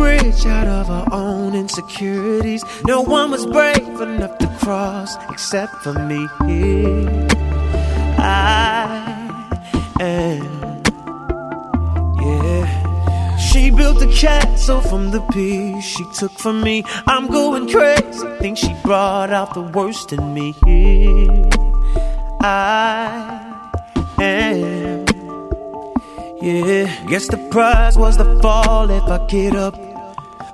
bridge out of our own insecurities. No one was brave enough to cross except for me. I am, yeah. She built a castle from the piece she took from me. I'm going crazy. Think she brought out the worst in me. I Yeah, guess the prize was the fall if I get up.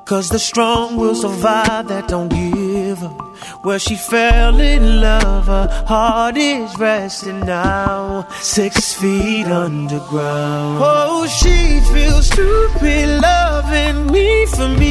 Cause the strong will survive that don't give up. Where she fell in love, her heart is resting now. Six feet underground. Oh, she feels stupid loving me for me.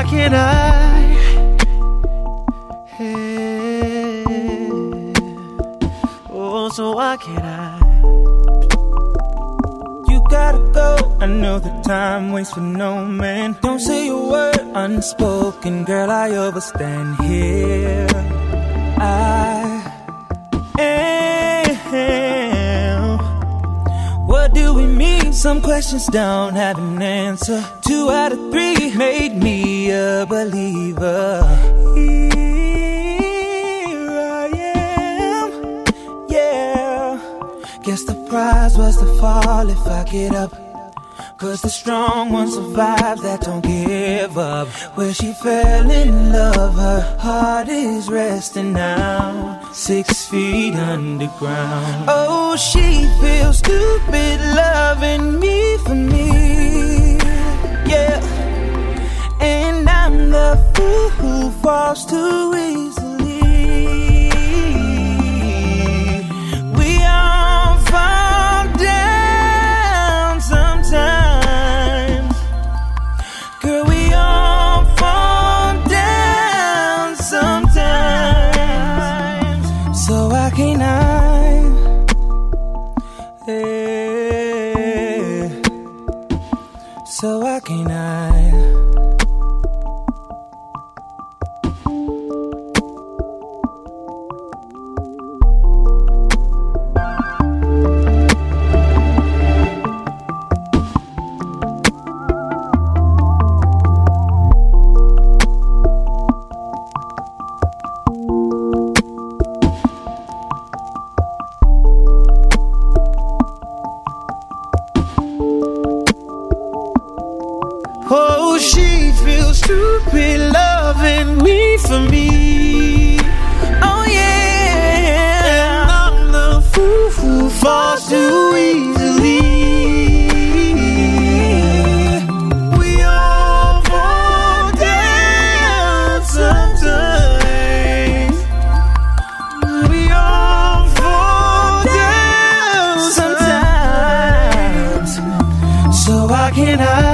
Why can't I? Oh, so why can't I? You gotta go. I know that time waits for no man. Don't say a word unspoken, girl. I overstand here. I am. What do we mean? Some questions don't have an answer. Two out of three a believer. Here I am. Yeah. Guess the prize was the fall if I get up. Cause the strong ones survive that don't give up. Where she fell in love, her heart is resting now. Six feet underground. Oh, she feels stupid loving me for me. Yeah. And fool who falls too easily. We all fall down sometimes. Girl, we all fall down sometimes. So why can't I? Yeah. So why can't I? for me. Oh yeah, and I'm the fool who falls too easily. We all fall down sometimes. We all fall down sometimes. So why can't I?